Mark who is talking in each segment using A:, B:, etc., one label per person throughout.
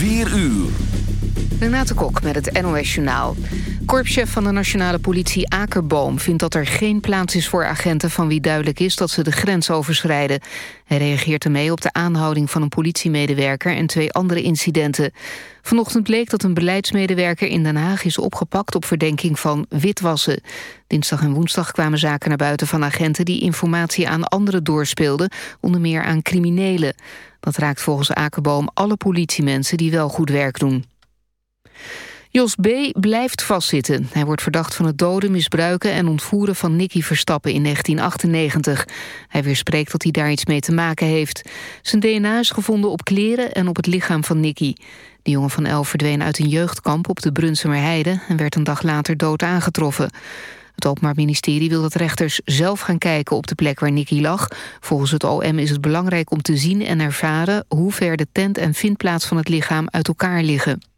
A: 4 uur.
B: Renate Kok met het NOS Journaal. Korpschef van de nationale politie Akerboom vindt dat er geen plaats is voor agenten van wie duidelijk is dat ze de grens overschrijden. Hij reageert ermee op de aanhouding van een politiemedewerker en twee andere incidenten. Vanochtend bleek dat een beleidsmedewerker in Den Haag is opgepakt op verdenking van witwassen. Dinsdag en woensdag kwamen zaken naar buiten van agenten die informatie aan anderen doorspeelden, onder meer aan criminelen. Dat raakt volgens Akerboom alle politiemensen die wel goed werk doen. Jos B. blijft vastzitten. Hij wordt verdacht van het doden, misbruiken en ontvoeren van Nicky Verstappen in 1998. Hij weerspreekt dat hij daar iets mee te maken heeft. Zijn DNA is gevonden op kleren en op het lichaam van Nicky. De jongen van elf verdween uit een jeugdkamp op de Brunsumer Heide... en werd een dag later dood aangetroffen. Het Openbaar Ministerie wil dat rechters zelf gaan kijken op de plek waar Nicky lag. Volgens het OM is het belangrijk om te zien en ervaren... hoe ver de tent en vindplaats van het lichaam uit elkaar liggen.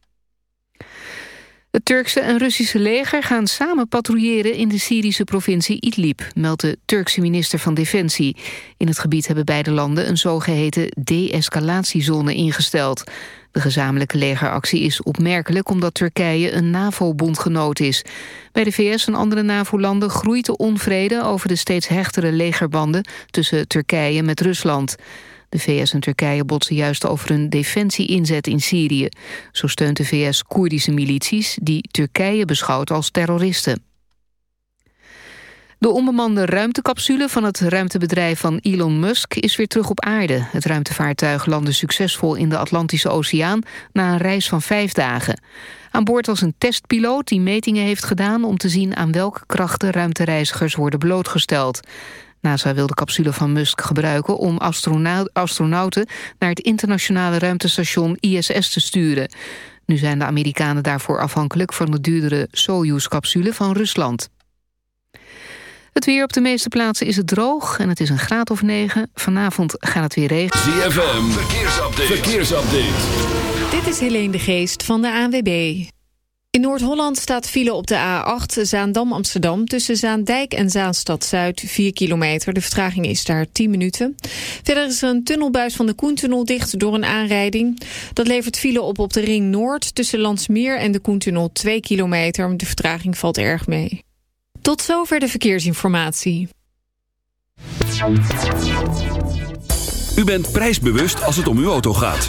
B: Het Turkse en Russische leger gaan samen patrouilleren in de Syrische provincie Idlib, meldt de Turkse minister van Defensie. In het gebied hebben beide landen een zogeheten de-escalatiezone ingesteld. De gezamenlijke legeractie is opmerkelijk omdat Turkije een NAVO-bondgenoot is. Bij de VS en andere NAVO-landen groeit de onvrede over de steeds hechtere legerbanden tussen Turkije met Rusland. De VS en Turkije botsen juist over een defensie-inzet in Syrië. Zo steunt de VS Koerdische milities die Turkije beschouwt als terroristen. De onbemande ruimtecapsule van het ruimtebedrijf van Elon Musk is weer terug op aarde. Het ruimtevaartuig landde succesvol in de Atlantische Oceaan na een reis van vijf dagen. Aan boord was een testpiloot die metingen heeft gedaan om te zien aan welke krachten ruimtereizigers worden blootgesteld. NASA wil de capsule van Musk gebruiken om astronauten naar het internationale ruimtestation ISS te sturen. Nu zijn de Amerikanen daarvoor afhankelijk van de duurdere Soyuz-capsule van Rusland. Het weer op de meeste plaatsen is het droog en het is een graad of 9. Vanavond gaat het weer regenen.
A: ZFM, verkeersupdate. verkeersupdate.
C: Dit is Helene de Geest van de ANWB. In Noord-Holland staat file op de A8 Zaandam-Amsterdam... tussen Zaandijk en Zaanstad-Zuid 4 kilometer. De vertraging is daar 10 minuten. Verder is er een tunnelbuis van de Koentunnel dicht door een aanrijding. Dat levert file op op de Ring Noord... tussen Landsmeer en de Koentunnel 2 kilometer. De vertraging valt erg mee. Tot zover de verkeersinformatie.
A: U bent prijsbewust als het om uw auto gaat.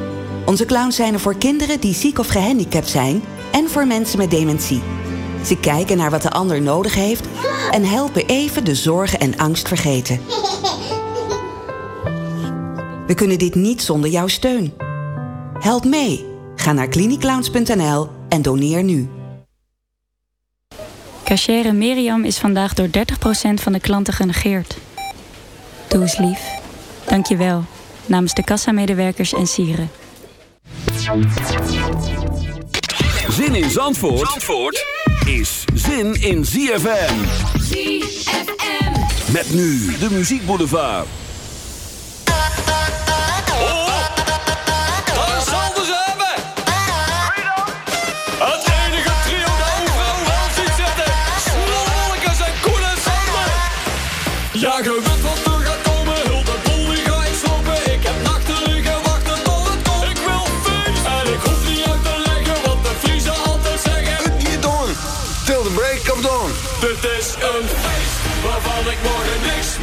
D: Onze clowns zijn er voor kinderen die ziek of gehandicapt zijn en voor mensen met dementie. Ze kijken naar wat de ander nodig heeft en helpen even de zorgen en angst vergeten. We kunnen dit niet zonder jouw steun. Help mee. Ga naar cliniclowns.nl en doneer nu.
E: Cachere Miriam is vandaag door 30% van de klanten genegeerd. Doe eens lief. Dank je wel. Namens de kassamedewerkers en sieren.
A: Zin in Zandvoort is zin in ZFM. Met nu de Muziek Boulevard.
F: Oh, dat is zandverzamelen. Het enige trio dat over ons niet zit is snorholkers en koelen zand. Jacob. Een feest waarvan ik morgen niks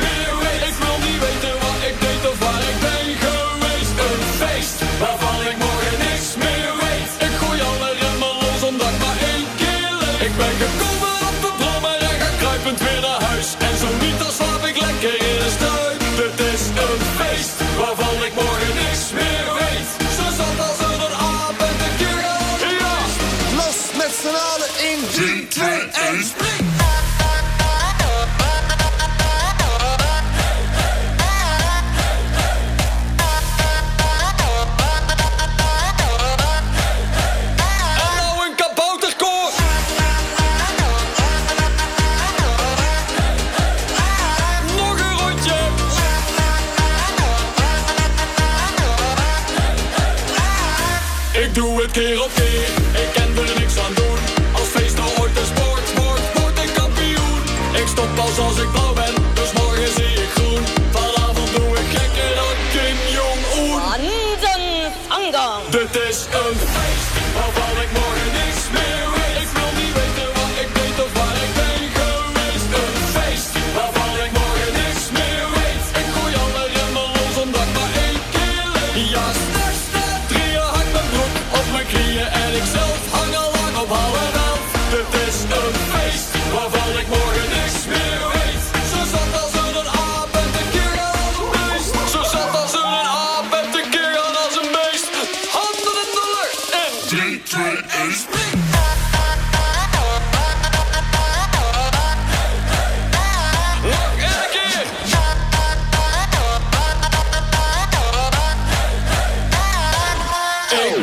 F: Ik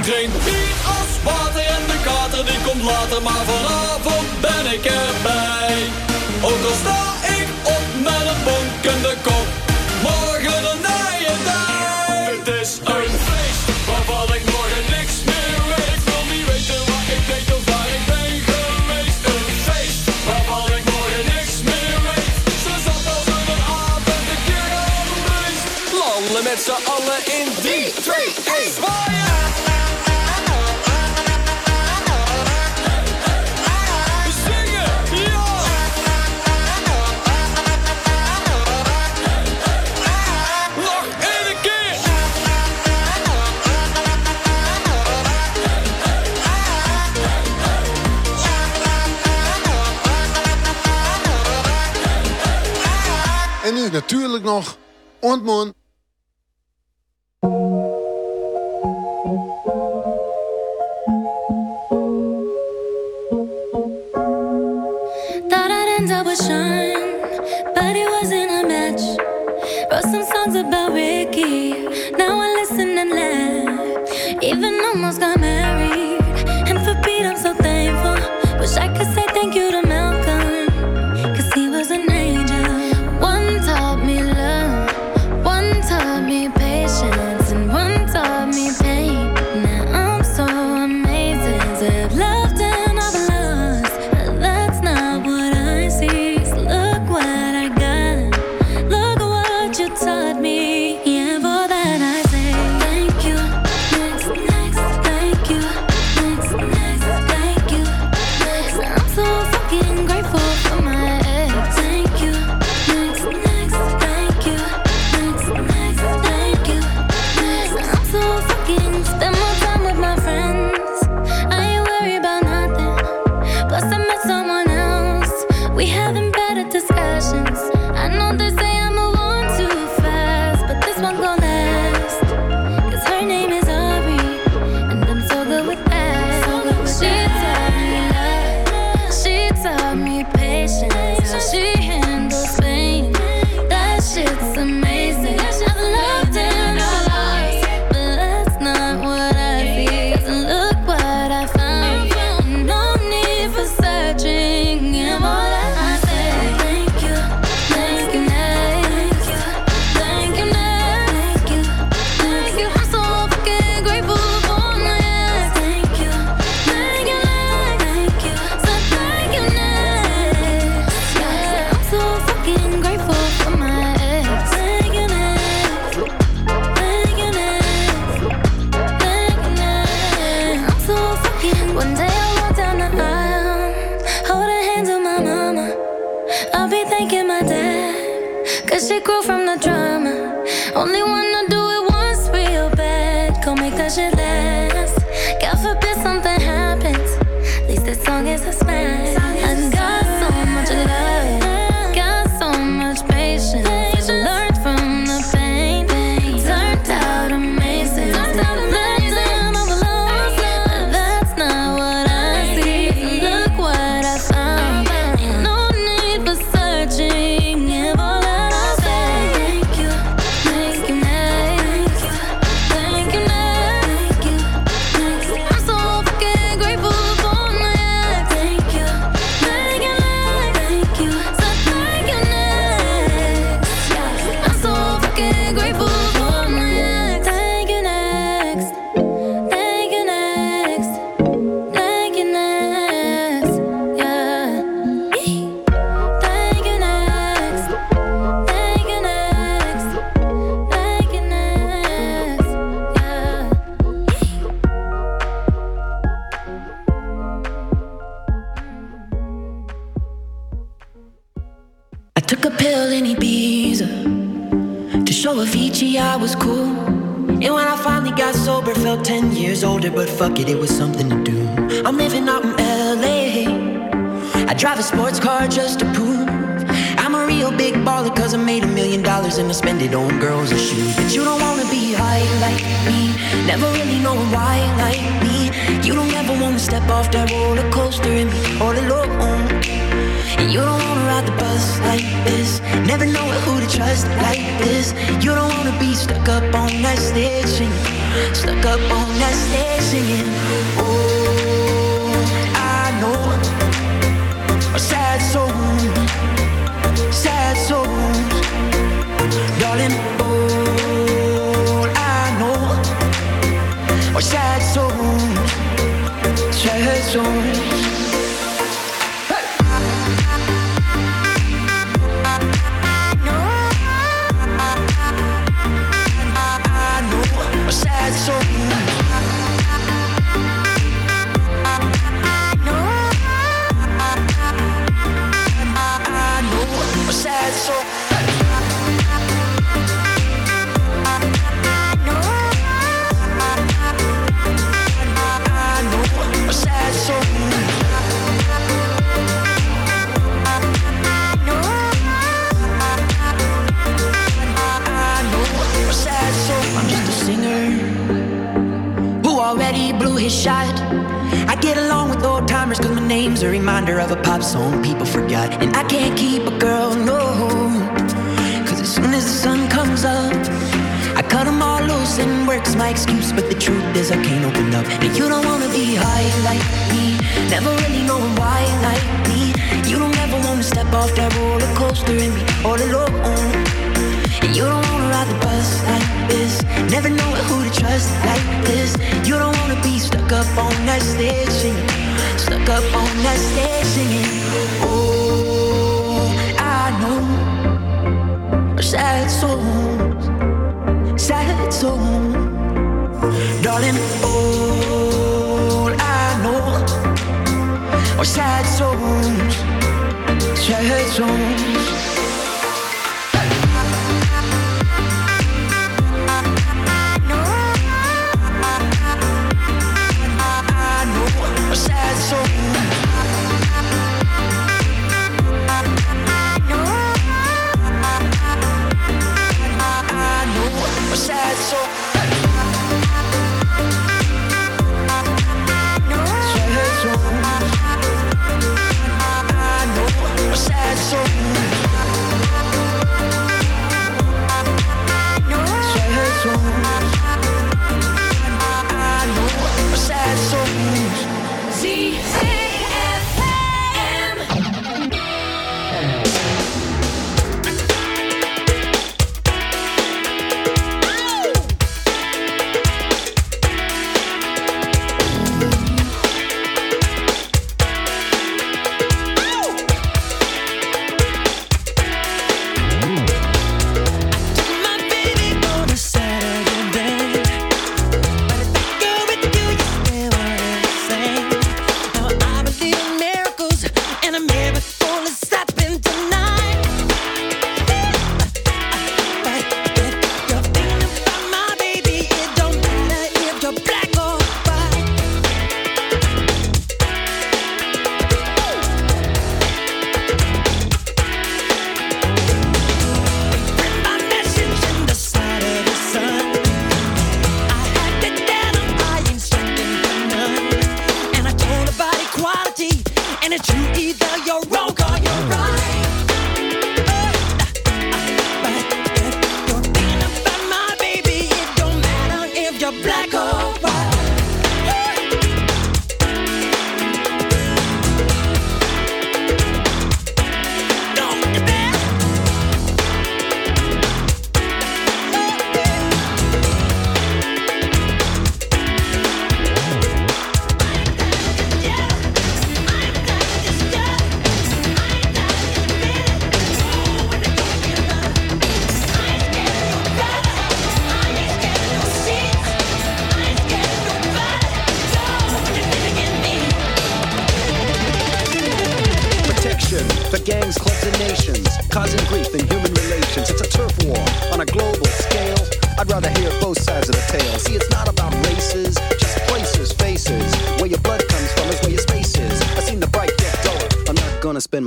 F: drink niet als water en de kater die komt later, maar vanavond ben ik erbij. Ook al sta ik op met een bonkende.
G: natuurlijk nog ontmoen.
H: Thought I'd end up with Sean. you taught me. You
I: don't wanna be stuck up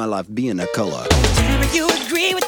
J: life being a color.
K: You agree with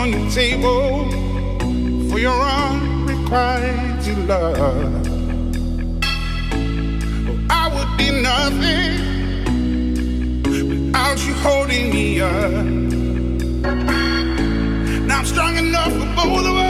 L: On your table for your unrequited love. Oh, I would be nothing without you holding me up. Now I'm strong enough for both of us.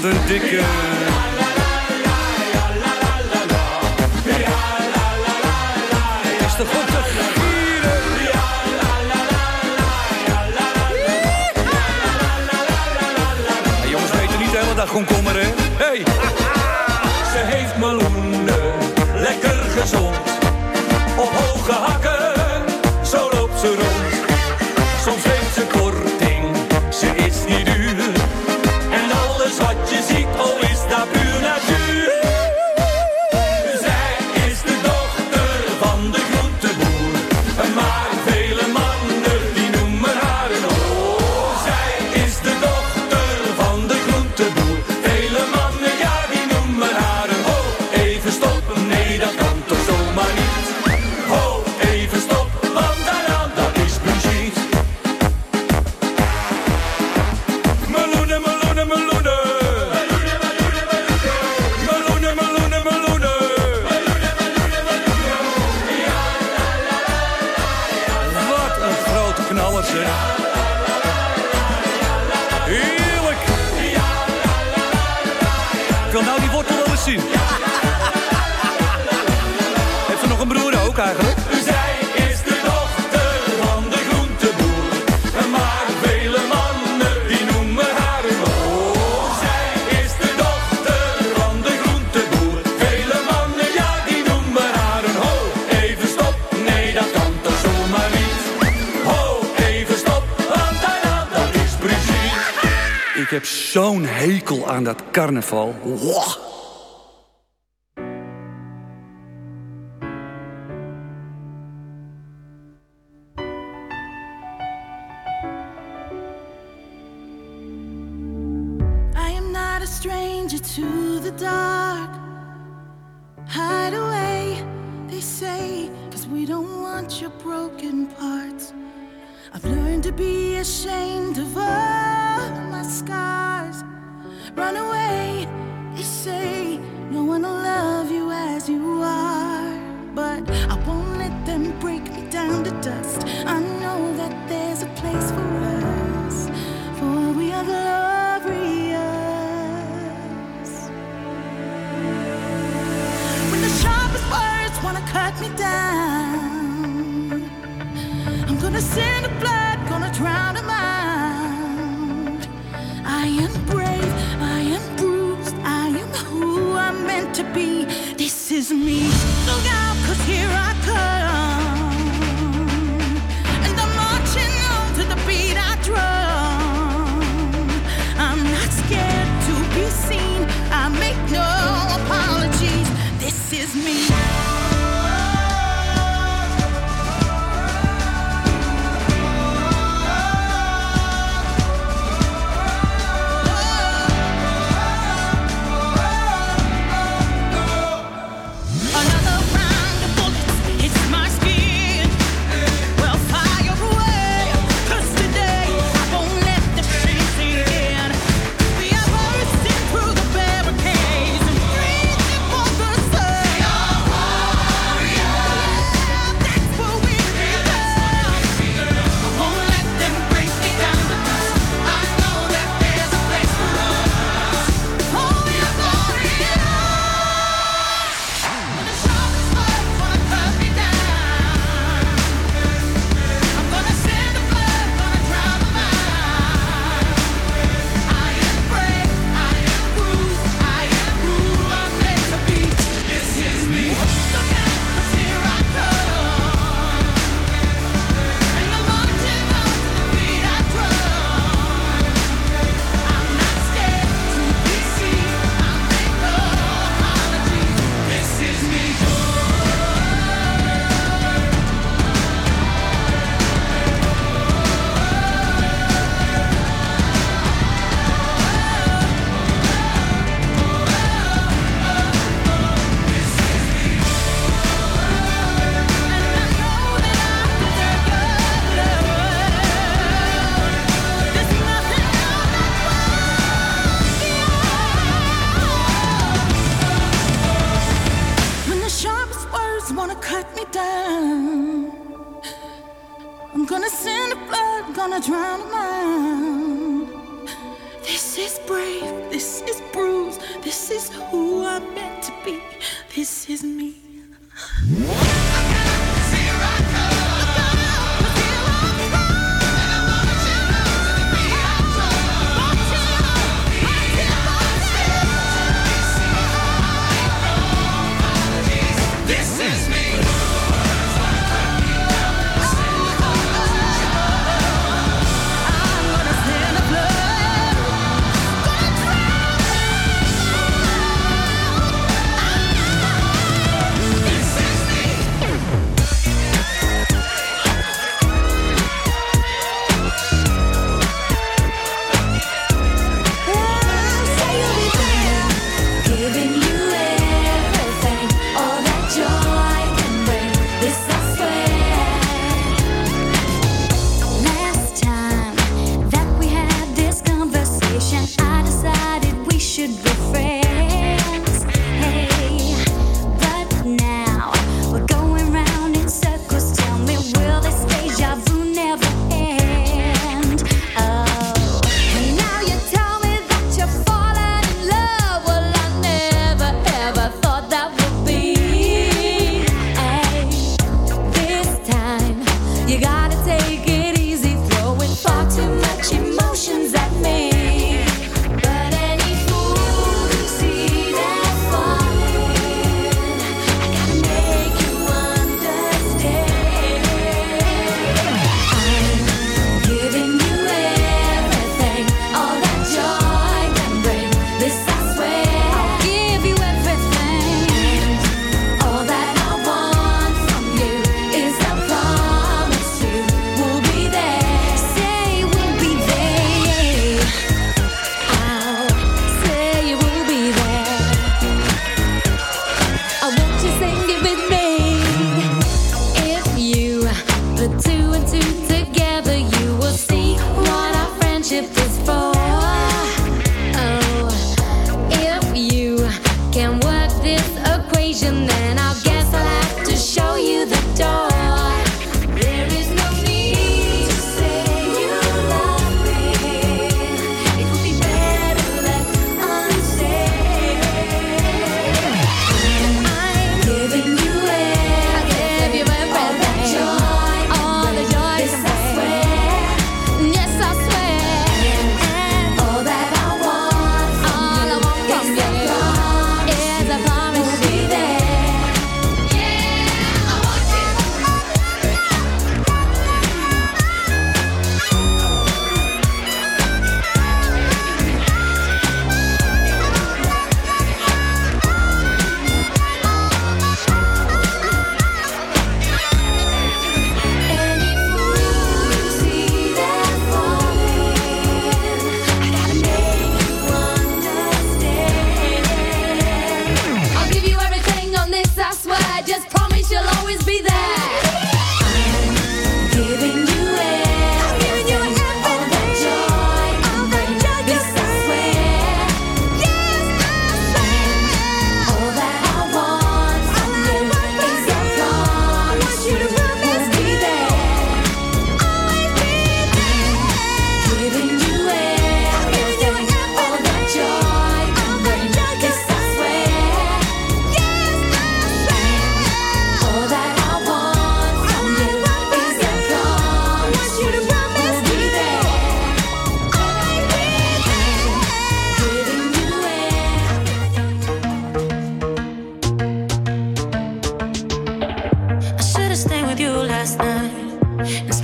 F: De
M: dikke...
F: Is de goed te gieren?
M: Ja, jongens weten niet helemaal dat gewoon hè? Hey!
F: Ze heeft meloenen, lekker gezond.
M: Ik heb zo'n hekel aan dat carnaval.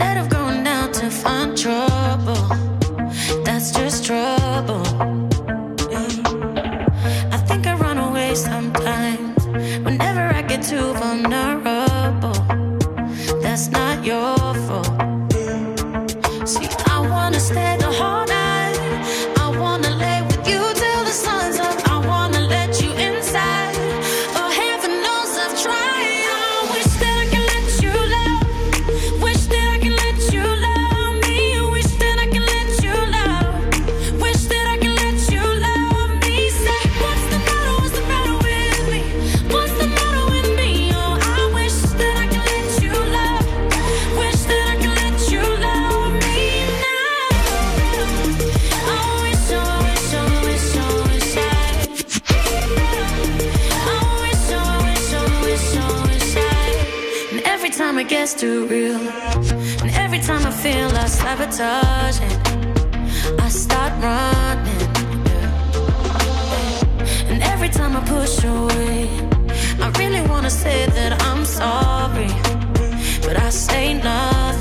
H: instead of going out to find trouble. That's just trouble. sabotaging. I start running. And every time I push away, I really wanna say that I'm sorry, but I say nothing.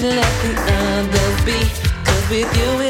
H: should let the
N: others be. Cause with you